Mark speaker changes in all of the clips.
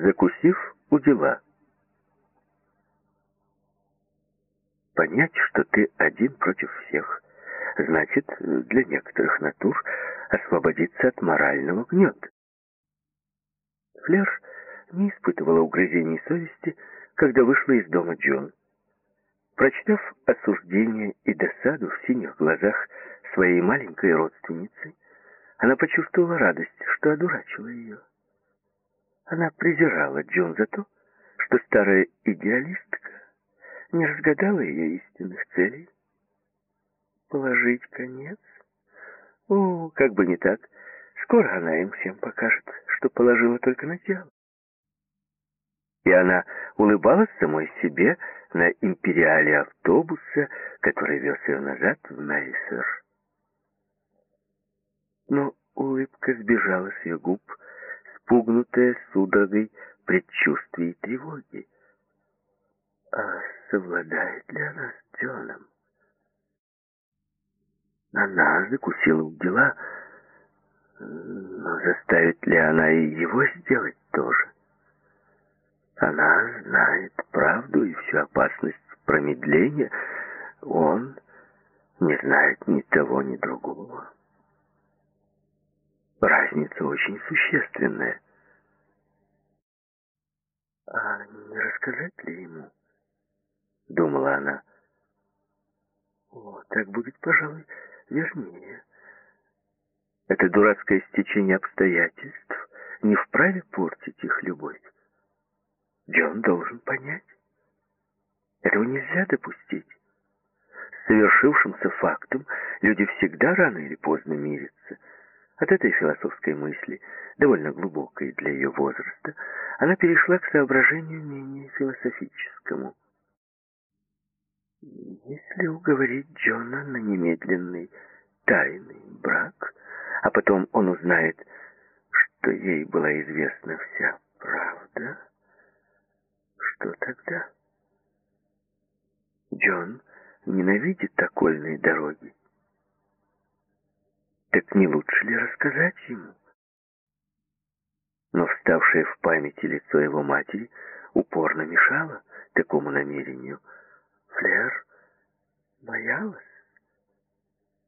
Speaker 1: закусив у дела. Понять, что ты один против всех, значит, для некоторых натур освободиться от морального гнета. Флер не испытывала угрызений совести, когда вышла из дома Джон. Прочитав осуждение и досаду в синих глазах своей маленькой родственницы, она почувствовала радость, что одурачила ее. Она презирала Джон за то, что старая идеалистка не разгадала ее истинных целей. Положить конец? О, как бы не так. Скоро она им всем покажет, что положила только начало. И она улыбалась самой себе на империале автобуса, который вез ее назад в Мейсер. Но улыбка сбежала с ее губ, спугнутая судорогой предчувствий и тревоги. А совладает ли она с Джоном? Она закусила у дела, но заставит ли она и его сделать тоже? Она знает правду и всю опасность промедления. Он не знает ни того, ни другого. Разница очень существенная. А не рассказать ли ему? Думала она. О, так будет, пожалуй, вернее. Это дурацкое стечение обстоятельств не вправе портить их любовь. Джон должен понять. Этого нельзя допустить. С совершившимся фактом люди всегда рано или поздно мирятся. От этой философской мысли, довольно глубокой для ее возраста, она перешла к соображению менее философическому. Если уговорить Джона на немедленный тайный брак, а потом он узнает, что ей была известна вся правда, что тогда? Джон ненавидит окольные дороги. Так не лучше ли рассказать ему? Но вставшее в памяти лицо его матери упорно мешало такому намерению. Флер боялась.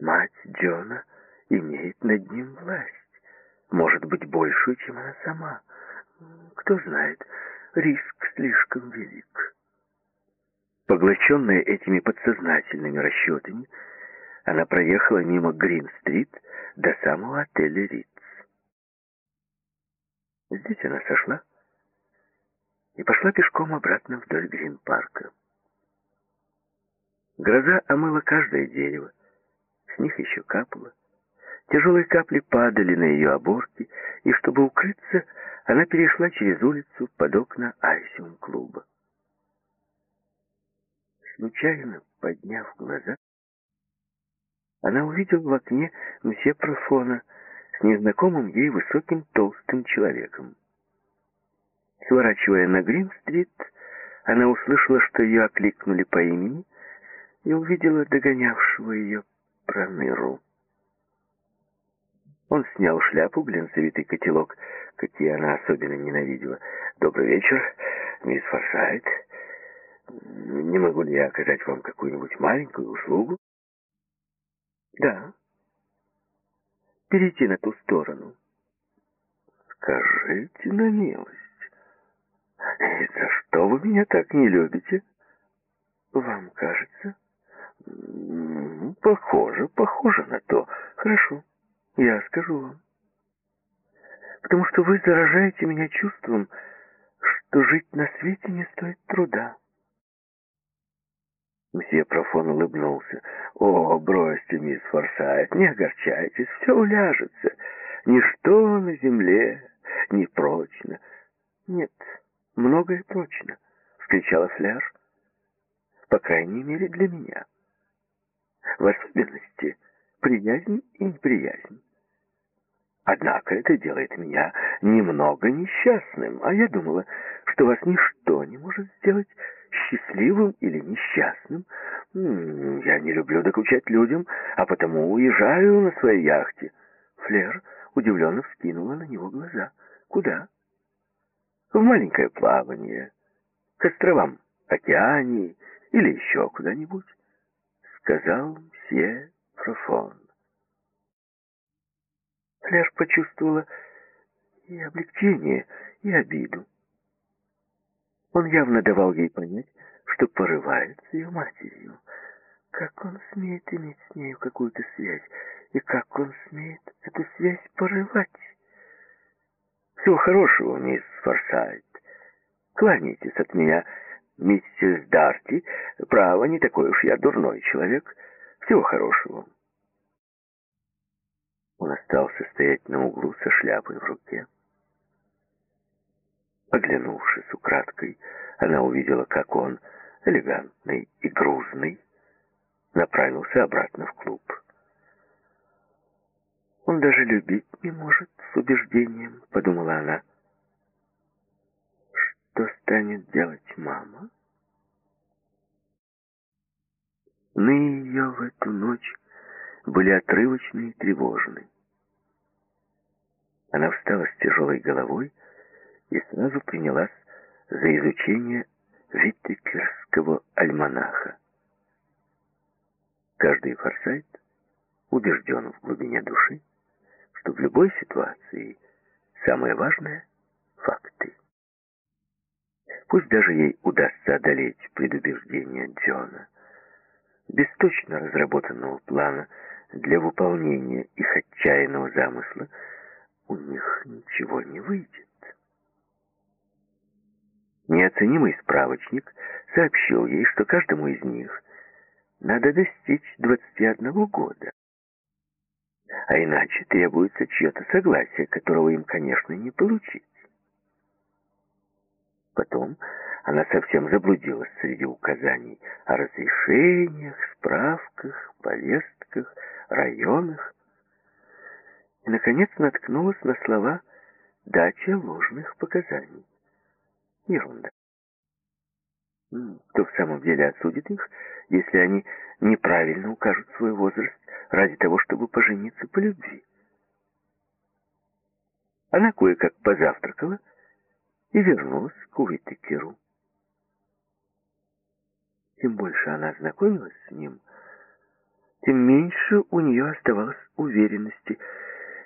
Speaker 1: Мать Джона имеет над ним власть. Может быть, большую, чем она сама. Кто знает, риск слишком велик. Поглощенная этими подсознательными расчетами, она проехала мимо Грин-стрит до самого отеля Ritz. Здесь она сошла и пошла пешком обратно вдоль Грин-парка. Гроза омыла каждое дерево, с них еще капало. Тяжелые капли падали на ее оборки, и чтобы укрыться, она перешла через улицу под окна Айсиум-клуба. Случайно подняв глаза, она увидела в окне мсье Профона с незнакомым ей высоким толстым человеком. Сворачивая на Грин-стрит, она услышала, что ее окликнули по имени, и увидела догонявшего ее проныру. Он снял шляпу, глянцевитый котелок, какие она особенно ненавидела. «Добрый вечер, мисс Форсайт. Не могу ли я оказать вам какую-нибудь маленькую услугу?» «Да. Перейти на ту сторону». «Скажите на милость, и за что вы меня так не любите?» «Вам кажется?» «Похоже, похоже на то. Хорошо». Я скажу вам. Потому что вы заражаете меня чувством, что жить на свете не стоит труда. Мсье Профон улыбнулся. «О, бросьте, мисс Форсайт, не огорчайтесь, все уляжется. Ничто на земле не прочно». «Нет, многое прочно», — вскричала Фляж. «По крайней мере, для меня. В особенности приязнь и неприязнь. Однако это делает меня немного несчастным, а я думала, что вас ничто не может сделать счастливым или несчастным. Я не люблю докучать людям, а потому уезжаю на своей яхте. Флер удивленно вскинула на него глаза. Куда? в маленькое плавание, к островам Океании или еще куда-нибудь, сказал мсье Профон. Флеш почувствовала и облегчение, и обиду. Он явно давал ей понять, что порывается ее матерью. Как он смеет иметь с нею какую-то связь, и как он смеет эту связь порывать? Всего хорошего, мисс Форсайт. Кланяйтесь от меня, миссис Дарти. Право, не такой уж я дурной человек. Всего хорошего. Он остался стоять на углу со шляпой в руке. Оглянувшись украдкой, она увидела, как он, элегантный и грузный, направился обратно в клуб. «Он даже любить не может с убеждением», — подумала она. «Что станет делать мама?» Сны ее в эту ночь были отрывочны и тревожны. Она встала с тяжелой головой и сразу принялась за изучение Виттекерского альманаха. Каждый форсайт убежден в глубине души, что в любой ситуации самое важное — факты. Пусть даже ей удастся одолеть предубеждение Джона, без точно разработанного плана для выполнения их отчаянного замысла у них ничего не выйдет. Неоценимый справочник сообщил ей, что каждому из них надо достичь 21 года. А иначе требуется чье-то согласие, которого им, конечно, не получить. Потом она совсем заблудилась среди указаний о разрешениях, справках, повестках, районах. И, наконец, наткнулась на слова «дача ложных показаний». Ерунда. Кто в самом деле осудит их, если они неправильно укажут свой возраст ради того, чтобы пожениться по любви? Она кое-как позавтракала и вернулась к Уитекеру. Чем больше она знакомилась с ним, тем меньше у нее оставалось уверенности.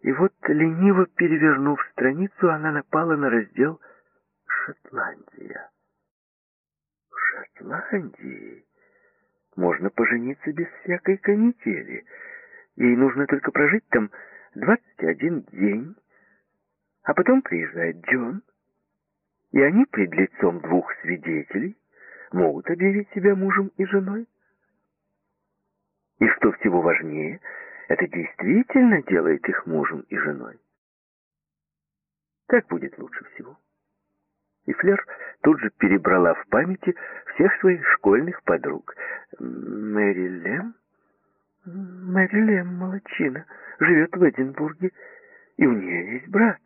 Speaker 1: И вот, лениво перевернув страницу, она напала на раздел «Связь». Шотландия. В Шотландии можно пожениться без всякой канители. Ей нужно только прожить там 21 день, а потом приезжает Джон, и они пред лицом двух свидетелей могут объявить себя мужем и женой. И что всего важнее, это действительно делает их мужем и женой. Так будет лучше всего и Флер тут же перебрала в памяти всех своих школьных подруг. Мэри Лем? Мэри Лем, молодчина, живет в Эдинбурге, и у нее есть брат.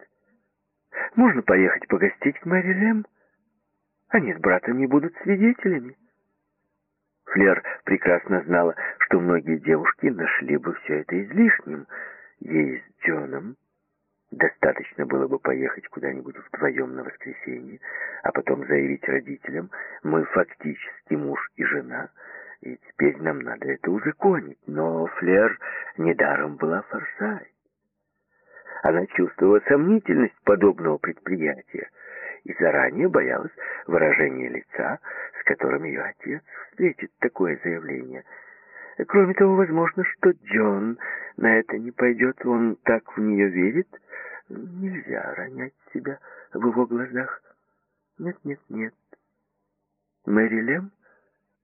Speaker 1: Можно поехать погостить к Мэри Лем? Они с братом не будут свидетелями. Флер прекрасно знала, что многие девушки нашли бы все это излишним. Ей с Джоном Достаточно было бы поехать куда-нибудь вдвоем на воскресенье, а потом заявить родителям, мы фактически муж и жена, и теперь нам надо это узаконить. Но Флер недаром была форсайт. Она чувствовала сомнительность подобного предприятия и заранее боялась выражения лица, с которым ее отец встретит такое заявление. Кроме того, возможно, что Джон на это не пойдет, он так в нее верит, Нельзя ронять себя в его глазах. Нет, нет, нет. Мэри Лем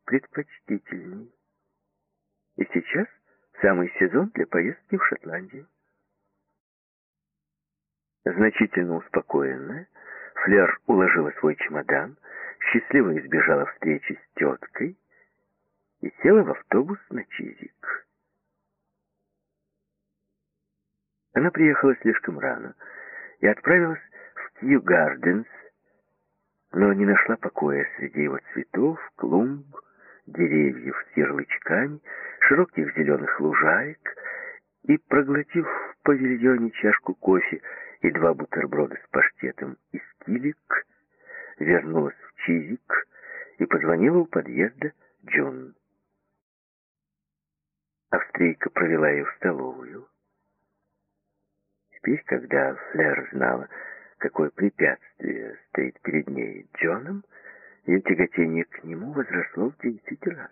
Speaker 1: предпочтительней. И сейчас самый сезон для поездки в Шотландию. Значительно успокоенная, Флер уложила свой чемодан, счастливо избежала встречи с теткой и села в автобус на Чизик. Она приехала слишком рано и отправилась в Кью Гарденс, но не нашла покоя среди его цветов, клумб, деревьев с ярлычками, широких зеленых лужаек, и, проглотив в павильоне чашку кофе и два бутерброда с паштетом из килик, вернулась в Чизик и позвонила у подъезда Джон. Австрийка провела ее в столовую. Теперь, когда Флер знала, какое препятствие стоит перед ней Джоном, ее тяготение к нему возросло в десять раз,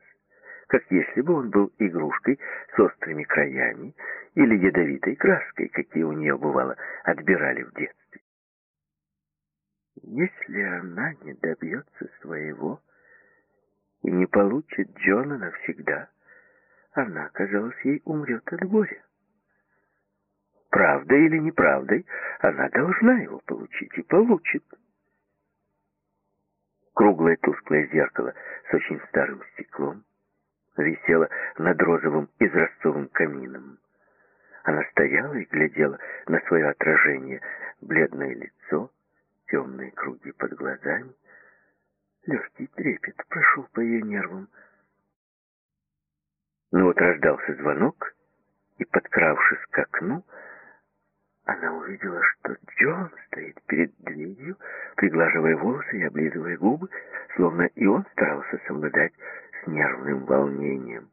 Speaker 1: как если бы он был игрушкой с острыми краями или ядовитой краской, какие у нее, бывало, отбирали в детстве. Если она не добьется своего и не получит Джона навсегда, она, казалось, ей умрет от горя. Правдой или неправдой, она должна его получить и получит. Круглое тусклое зеркало с очень старым стеклом висело над розовым изразцовым камином. Она стояла и глядела на свое отражение, бледное лицо, темные круги под глазами. Легкий трепет прошел по ее нервам. Но вот раздался звонок, и, подкравшись к окну, она увидела, что Джон стоит перед дверью, приглаживая волосы и облизывая губы, словно и он старался совладать с нервным волнением.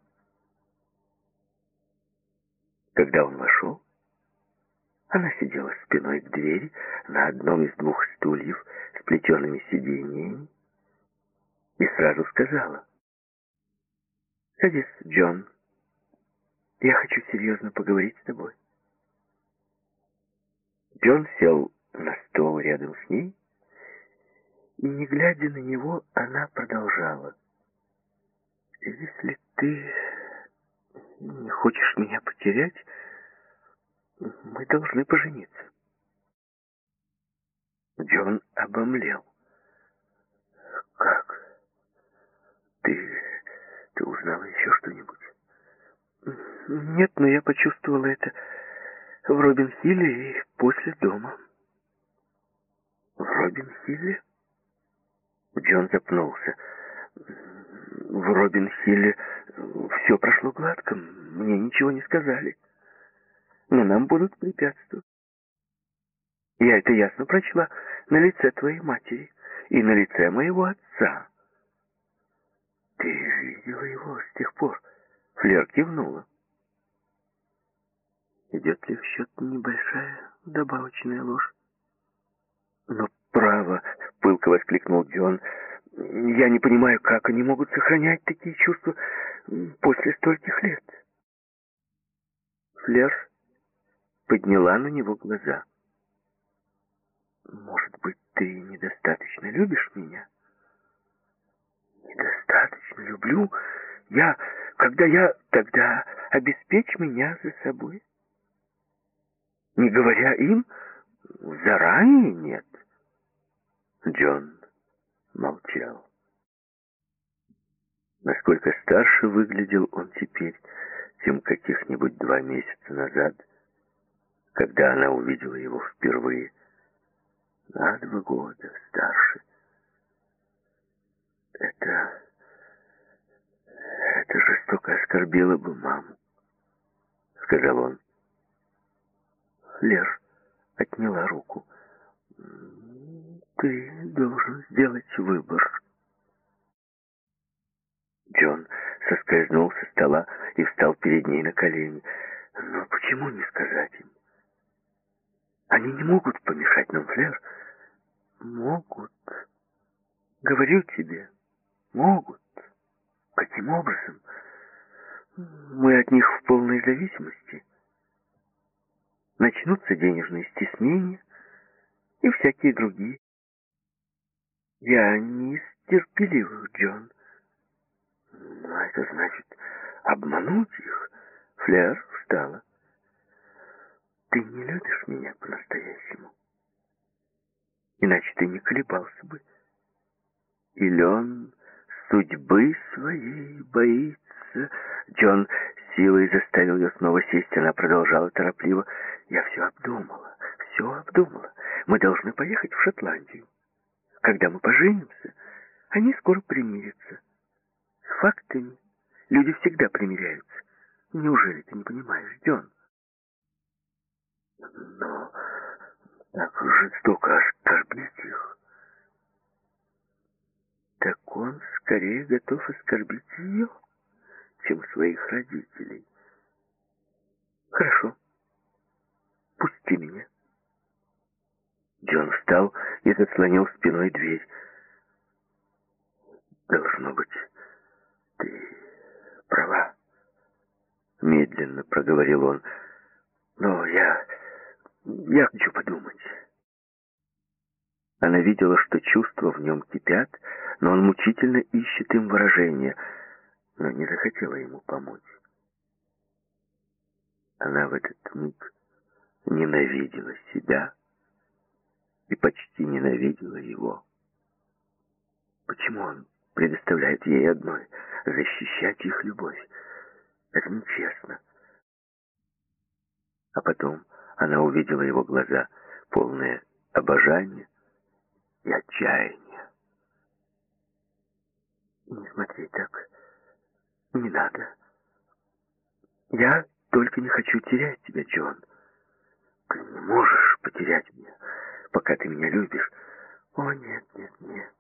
Speaker 1: Когда он вошел, она сидела спиной к двери на одном из двух стульев с плетеными сиденьями и сразу сказала. «Садись, Джон. Я хочу серьезно поговорить с тобой». Джон сел на стол рядом с ней, и, не глядя на него, она продолжала. «Если ты не хочешь меня потерять, мы должны пожениться». Джон обомлел. «Как? Ты... ты узнала еще что-нибудь?» «Нет, но я почувствовала это в Робин-Хилле и после дома». «В Робин-Хилле?» Джон запнулся. «В Робин-Хилле все прошло гладко, мне ничего не сказали» но нам будут препятствовать. Я это ясно прочла на лице твоей матери и на лице моего отца. Ты видела его с тех пор? Флер кивнула. Идет ли в счет небольшая добавочная ложь? Но право, пылко воскликнул Джон, я не понимаю, как они могут сохранять такие чувства после стольких лет. Флер подняла на него глаза. «Может быть, ты недостаточно любишь меня?» «Недостаточно люблю? Я... Когда я... Тогда обеспечь меня за собой?» «Не говоря им, заранее нет». Джон молчал. Насколько старше выглядел он теперь, чем каких-нибудь два месяца назад — когда она увидела его впервые. На два года старше. Это... это жестоко оскорбило бы маму, сказал он. Лер отняла руку. Ты должен сделать выбор. Джон соскользнул со стола и встал перед ней на колени. Но почему не сказать им? Они не могут помешать нам, Флер. Могут. Говорю тебе, могут. Каким образом? Мы от них в полной зависимости. Начнутся денежные стеснения и всякие другие. Я не из терпеливых, Джон. Но это значит обмануть их. Флер встала. Ты не любишь меня по-настоящему. Иначе ты не колебался бы. Или он судьбы своей боится. Джон силой заставил ее снова сесть. Она продолжала торопливо. Я все обдумала, все обдумала. Мы должны поехать в Шотландию. Когда мы поженимся, они скоро примирятся. С фактами люди всегда примиряются. Неужели ты не понимаешь, Джон? Но так жестоко оскорбить их. Так он скорее готов оскорбить ее, чем своих родителей. Хорошо. Пусти меня. Джон встал и заслонил спиной дверь. Должно быть, ты права. Медленно проговорил он. Но я... я хочу подумать. Она видела, что чувства в нем кипят, но он мучительно ищет им выражения, но не захотела ему помочь. Она в этот миг ненавидела себя и почти ненавидела его. Почему он предоставляет ей одной защищать их любовь? Это нечестно. А потом она увидела его глаза, полные обожания и отчаяния. «Не смотри так. Не надо. Я только не хочу терять тебя, Джон. Ты не можешь потерять меня, пока ты меня любишь. О, нет, нет, нет.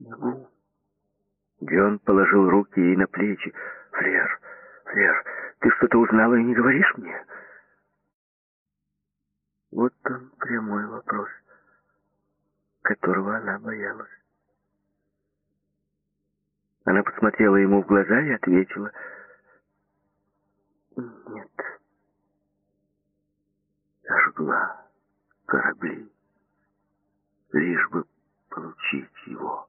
Speaker 1: Не могу». Джон положил руки ей на плечи. «Флер, Флер, ты что-то узнала и не говоришь мне?» Вот он прямой вопрос, которого она боялась. Она посмотрела ему в глаза и ответила, «Нет, жгла корабли, лишь бы получить его.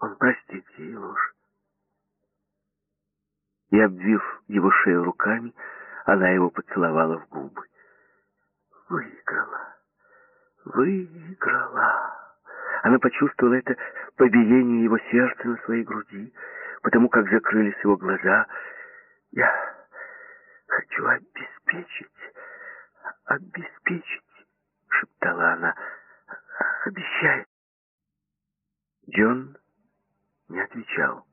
Speaker 1: Он простит ей ложь. И, обвив его шею руками, она его поцеловала в губы. Выиграла. Выиграла. Она почувствовала это по биению его сердца на своей груди, потому как закрылись его глаза. Я хочу обеспечить, шептала она. Обещай. Джон не отвечал.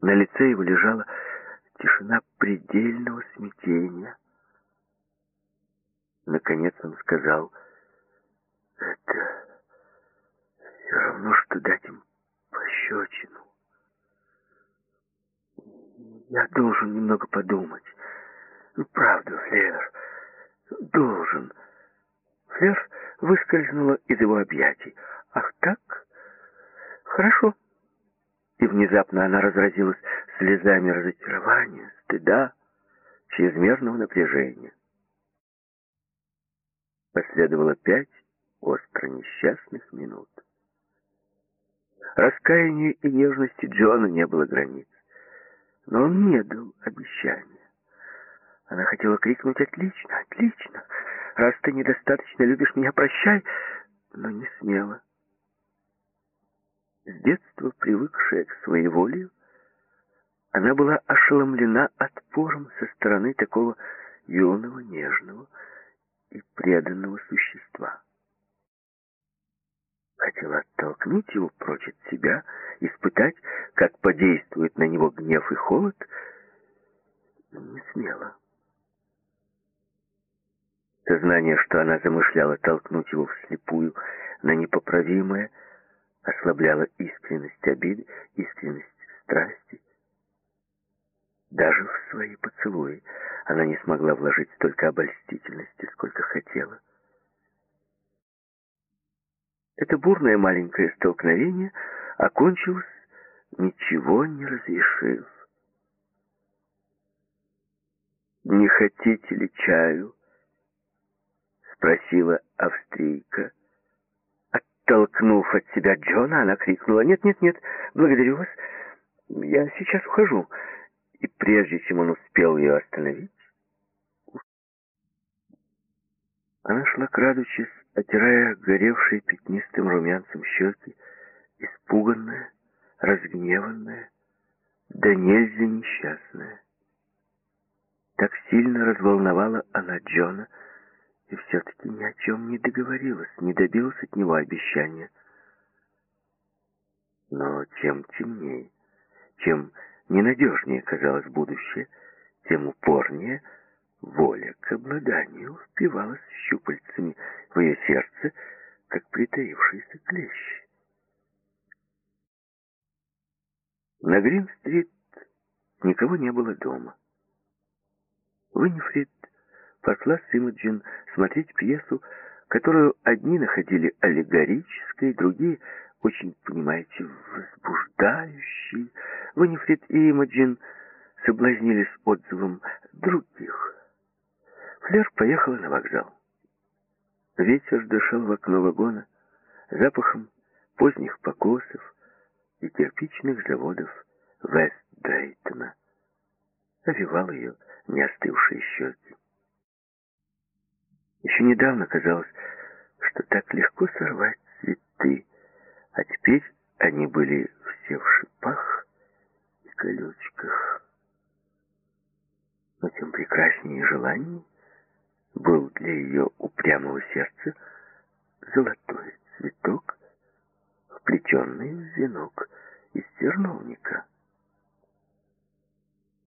Speaker 1: На лице его лежала тишина предельного смятения. Наконец он сказал, «Это все равно, что дать им пощечину. Я должен немного подумать. Ну, правда, Флер, должен». Флер выскользнула из его объятий. «Ах так? Хорошо». И внезапно она разразилась слезами разочарования, стыда, чрезмерного напряжения. Последовало пять остро несчастных минут. Раскаянию и нежности Джона не было границ, но он не дал обещания. Она хотела крикнуть «Отлично, отлично! Раз ты недостаточно любишь меня, прощай!» но не смела. С детства привыкшая к своеволию, она была ошеломлена отпором со стороны такого юного, нежного и преданного существа. Хотела оттолкнуть его прочь от себя, испытать, как подействует на него гнев и холод, но не смела. Сознание, что она замышляла толкнуть его вслепую на непоправимое, ослабляло искренность обиды, искренность страсти. Даже в свои поцелуи она не смогла вложить столько обольстительности, сколько хотела. Это бурное маленькое столкновение окончилось, ничего не разрешив. «Не хотите ли чаю?» — спросила австрийка. Оттолкнув от себя Джона, она крикнула, «Нет-нет-нет, благодарю вас, я сейчас ухожу» и прежде чем он успел ее остановить, она шла крадучись, отирая горевшие пятнистым румянцем щеки, испуганная, разгневанная, да нельзя несчастная. Так сильно разволновала она Джона, и все-таки ни о чем не договорилась, не добилась от него обещания. Но чем темнее, чем ненадежнее казалось будущее, тем упорнее воля к обладанию впивалась щупальцами в ее сердце, как притаившийся клещ. На Грин-стрит никого не было дома. Виннифрид пошла с Имаджин смотреть пьесу, которую одни находили аллегорической, другие очень, понимаете, возбуждающей. Виннифрид и Имаджин соблазнились отзывом других. Флер поехала на вокзал. Ветер дышал в окно вагона запахом поздних покосов и кирпичных заводов Вест-Дрейтона. Овивал ее неостывшие щеки. Еще недавно казалось, что так легко сорвать цветы, а теперь они были все в шипах и колючках. Но тем прекраснее желание был для ее упрямого сердца золотой цветок, вплетенный в венок из терновника.